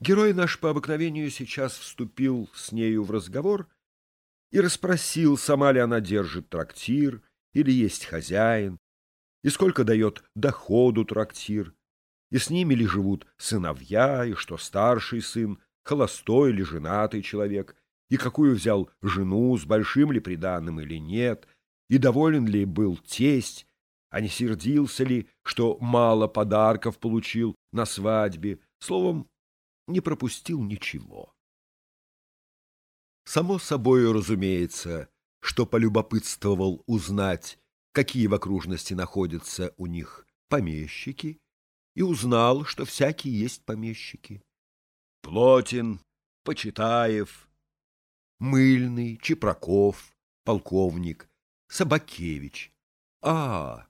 Герой наш по обыкновению сейчас вступил с нею в разговор и расспросил, сама ли она держит трактир или есть хозяин, и сколько дает доходу трактир, и с ними ли живут сыновья, и что старший сын, холостой или женатый человек, и какую взял жену, с большим ли приданным или нет, и доволен ли был тесть, а не сердился ли, что мало подарков получил на свадьбе, словом, не пропустил ничего. Само собою разумеется, что полюбопытствовал узнать, какие в окружности находятся у них помещики, и узнал, что всякие есть помещики. Плотин, Почитаев, Мыльный, Чепраков, полковник, Собакевич. А,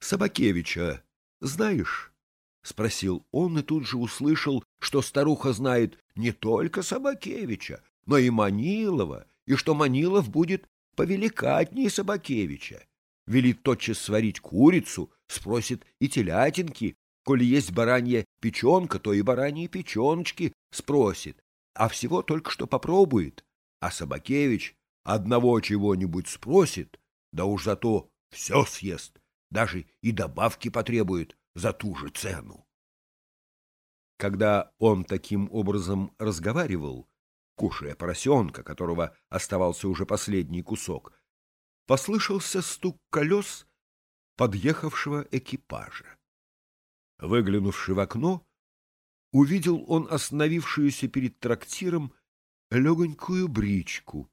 Собакевича знаешь? — спросил он и тут же услышал, что старуха знает не только Собакевича, но и Манилова, и что Манилов будет повеликатнее Собакевича. Велит тотчас сварить курицу, спросит и телятинки, коли есть баранья печенка, то и бараньи печеночки спросит, а всего только что попробует. А Собакевич одного чего-нибудь спросит, да уж зато все съест, даже и добавки потребует за ту же цену. Когда он таким образом разговаривал, кушая поросенка, которого оставался уже последний кусок, послышался стук колес подъехавшего экипажа. Выглянувши в окно, увидел он остановившуюся перед трактиром легонькую бричку,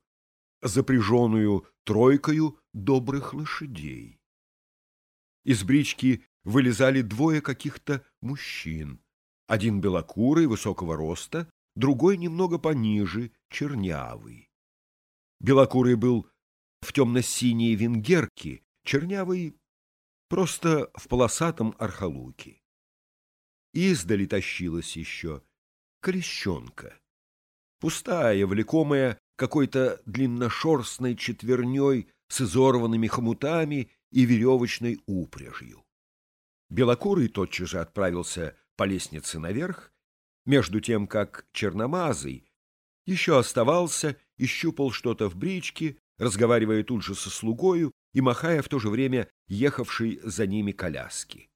запряженную тройкою добрых лошадей. Из брички вылезали двое каких-то мужчин. Один белокурый, высокого роста, другой немного пониже, чернявый. Белокурый был в темно-синей венгерке, чернявый просто в полосатом архалуке. Издали тащилась еще колещенка, пустая, влекомая какой-то длинношерстной четверней с изорванными хомутами и веревочной упряжью. Белокурый тотчас же отправился по лестнице наверх, между тем, как черномазый еще оставался и щупал что-то в бричке, разговаривая тут же со слугою и махая в то же время ехавшей за ними коляски.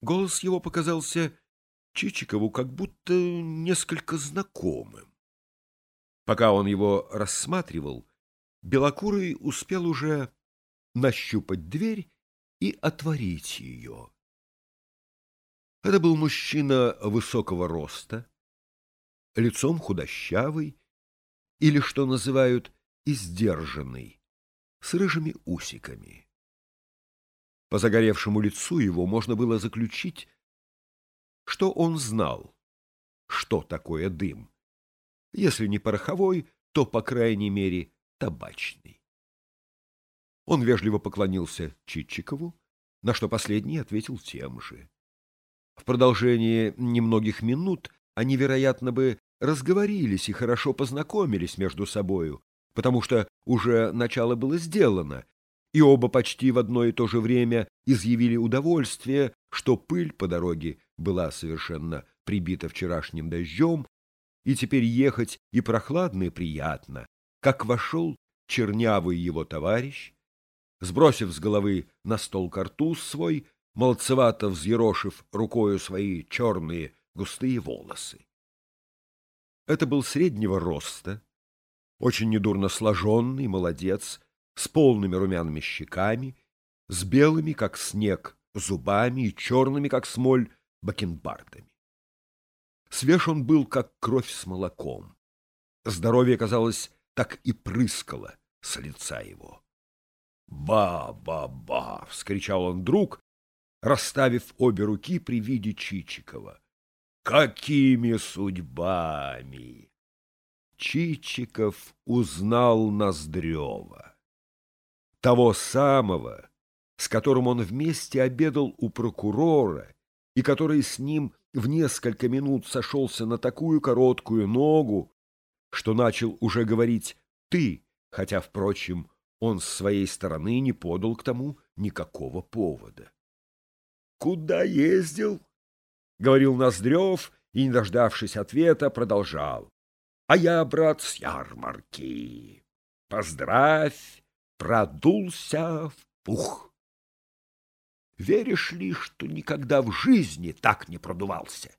Голос его показался Чичикову как будто несколько знакомым. Пока он его рассматривал, Белокурый успел уже нащупать дверь и отворить ее. Это был мужчина высокого роста, лицом худощавый или, что называют, издержанный, с рыжими усиками. По загоревшему лицу его можно было заключить, что он знал, что такое дым. Если не пороховой, то, по крайней мере, табачный. Он вежливо поклонился Читчикову, на что последний ответил тем же. В продолжение немногих минут они, вероятно, бы разговорились и хорошо познакомились между собою, потому что уже начало было сделано, и оба почти в одно и то же время изъявили удовольствие, что пыль по дороге была совершенно прибита вчерашним дождем, и теперь ехать и прохладно, и приятно, как вошел чернявый его товарищ, сбросив с головы на стол картуз свой, молодцевато взъерошив рукою свои черные густые волосы. Это был среднего роста, очень недурно сложенный молодец, с полными румяными щеками, с белыми, как снег, зубами и черными, как смоль, бакенбардами. Свеж он был, как кровь с молоком. Здоровье, казалось, так и прыскало с лица его. «Ба-ба-ба!» — вскричал он вдруг, расставив обе руки при виде Чичикова. «Какими судьбами!» Чичиков узнал Ноздрева. Того самого, с которым он вместе обедал у прокурора и который с ним в несколько минут сошелся на такую короткую ногу, что начал уже говорить «ты», хотя, впрочем, он с своей стороны не подал к тому никакого повода. Куда ездил? — говорил Ноздрев и, не дождавшись ответа, продолжал. А я, брат, с ярмарки. Поздравь, продулся в пух. Веришь ли, что никогда в жизни так не продувался?